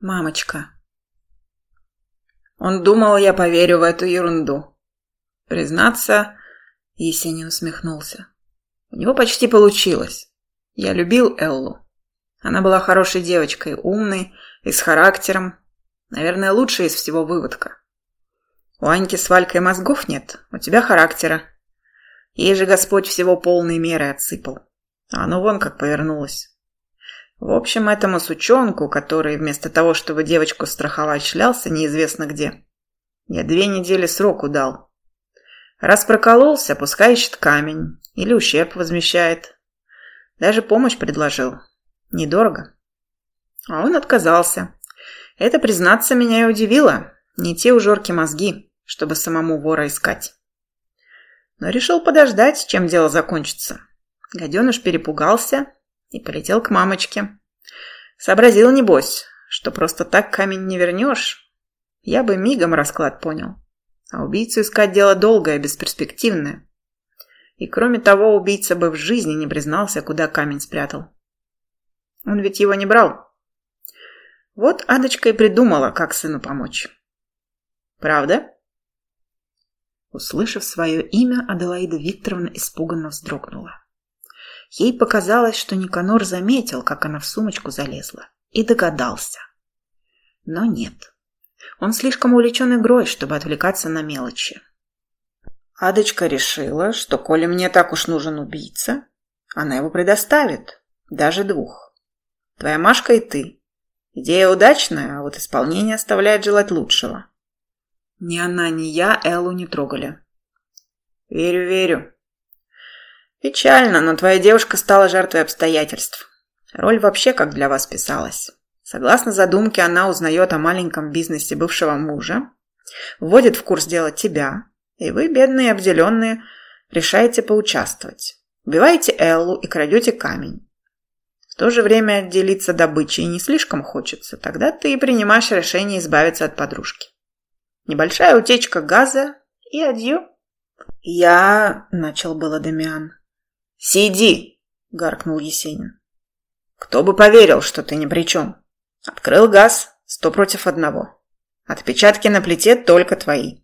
Мамочка. Он думал, я поверю в эту ерунду. Признаться, Есенин усмехнулся. У него почти получилось. Я любил Эллу. Она была хорошей девочкой, умной и с характером. Наверное, лучшая из всего выводка. У Аньки с Валькой мозгов нет, у тебя характера. Ей же Господь всего полной меры отсыпал. А оно вон как повернулось. В общем, этому сучонку, который вместо того, чтобы девочку страховать, шлялся неизвестно где, я две недели сроку дал. Раз прокололся, пускай ищет камень или ущерб возмещает. Даже помощь предложил. Недорого. А он отказался. Это, признаться, меня и удивило. Не те у Жорки мозги, чтобы самому вора искать. Но решил подождать, чем дело закончится. Гаденыш перепугался и полетел к мамочке. Сообразил, небось, что просто так камень не вернешь. Я бы мигом расклад понял. А убийцу искать дело долгое, бесперспективное. И кроме того, убийца бы в жизни не признался, куда камень спрятал. Он ведь его не брал. Вот Адочка и придумала, как сыну помочь. Правда? Услышав свое имя, Аделаида Викторовна испуганно вздрогнула. Ей показалось, что Никанор заметил, как она в сумочку залезла, и догадался. Но нет. Он слишком увлечен игрой, чтобы отвлекаться на мелочи. Адочка решила, что коли мне так уж нужен убийца, она его предоставит, даже двух. Твоя Машка и ты. Идея удачная, а вот исполнение оставляет желать лучшего. Ни она, ни я Эллу не трогали. Верю, верю. Печально, но твоя девушка стала жертвой обстоятельств. Роль вообще как для вас писалась. Согласно задумке, она узнает о маленьком бизнесе бывшего мужа, вводит в курс дела тебя, и вы, бедные обделенные, решаете поучаствовать. Убиваете Эллу и крадете камень. В то же время делиться добычей не слишком хочется, тогда ты и принимаешь решение избавиться от подружки. Небольшая утечка газа и адью. «Я...» — начал было Дамиан. «Сиди!» — гаркнул Есенин. «Кто бы поверил, что ты ни при чем? Открыл газ, сто против одного. Отпечатки на плите только твои».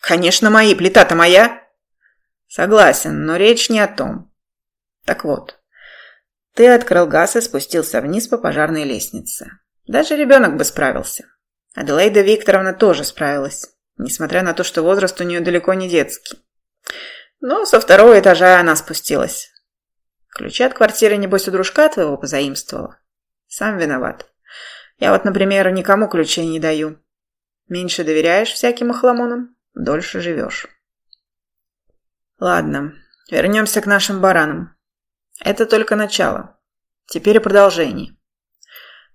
«Конечно, мои. Плита-то моя». «Согласен, но речь не о том. Так вот, ты открыл газ и спустился вниз по пожарной лестнице. Даже ребенок бы справился. Аделаида Викторовна тоже справилась, несмотря на то, что возраст у нее далеко не детский. Но со второго этажа она спустилась. Ключи от квартиры, небось, у дружка твоего позаимствовала. Сам виноват. Я вот, например, никому ключей не даю. Меньше доверяешь всяким охламонам, дольше живешь. Ладно, вернемся к нашим баранам. Это только начало. Теперь продолжение.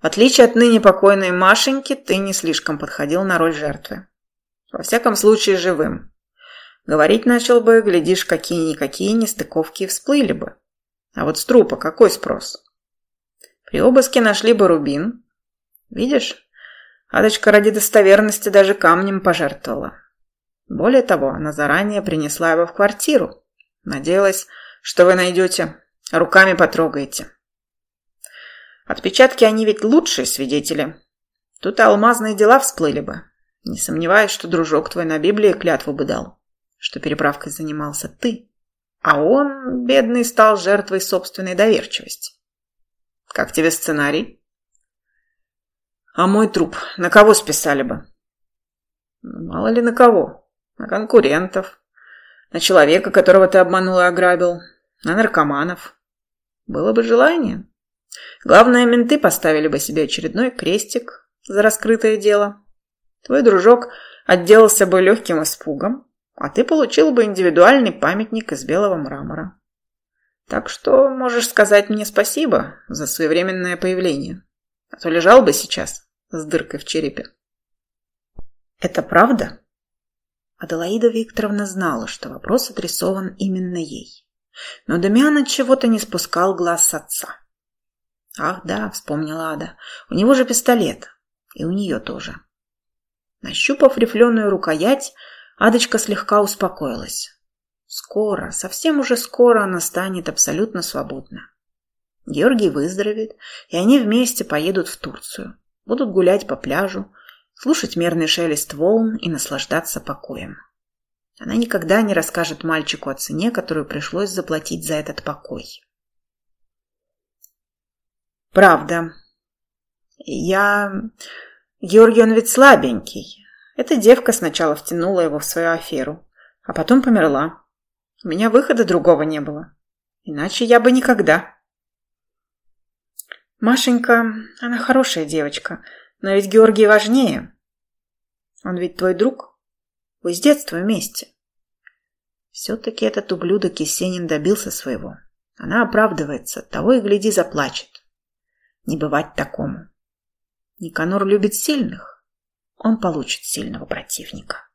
В отличие от ныне покойной Машеньки, ты не слишком подходил на роль жертвы. Во всяком случае, живым. Говорить начал бы, глядишь, какие-никакие нестыковки всплыли бы. А вот с трупа какой спрос? При обыске нашли бы рубин. Видишь, Адочка ради достоверности даже камнем пожертвовала. Более того, она заранее принесла его в квартиру. Надеялась, что вы найдете, руками потрогаете. Отпечатки они ведь лучшие свидетели. Тут алмазные дела всплыли бы. Не сомневаюсь, что дружок твой на Библии клятву бы дал что переправкой занимался ты, а он, бедный, стал жертвой собственной доверчивости. Как тебе сценарий? А мой труп на кого списали бы? Ну, мало ли на кого. На конкурентов. На человека, которого ты обманул и ограбил. На наркоманов. Было бы желание. Главное, менты поставили бы себе очередной крестик за раскрытое дело. Твой дружок отделался бы легким испугом, а ты получил бы индивидуальный памятник из белого мрамора. Так что можешь сказать мне спасибо за своевременное появление. А то лежал бы сейчас с дыркой в черепе. Это правда? Аделаида Викторовна знала, что вопрос адресован именно ей. Но Дамиан от чего-то не спускал глаз с отца. Ах да, вспомнила Ада, у него же пистолет. И у нее тоже. Нащупав рифленую рукоять, Адочка слегка успокоилась. Скоро, совсем уже скоро она станет абсолютно свободна. Георгий выздоровеет, и они вместе поедут в Турцию. Будут гулять по пляжу, слушать мерный шелест волн и наслаждаться покоем. Она никогда не расскажет мальчику о цене, которую пришлось заплатить за этот покой. Правда. Я... Георгий, он ведь слабенький. Эта девка сначала втянула его в свою аферу, а потом померла. У меня выхода другого не было. Иначе я бы никогда. Машенька, она хорошая девочка, но ведь Георгий важнее. Он ведь твой друг. Вы с детства вместе. Все-таки этот ублюдок Есенин добился своего. Она оправдывается, того и гляди заплачет. Не бывать такому. Никанор любит сильных. Он получит сильного противника.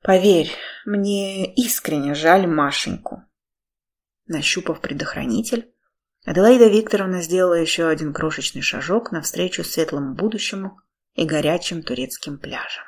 Поверь, мне искренне жаль Машеньку. Нащупав предохранитель, Аделаида Викторовна сделала еще один крошечный шажок навстречу светлому будущему и горячим турецким пляжам.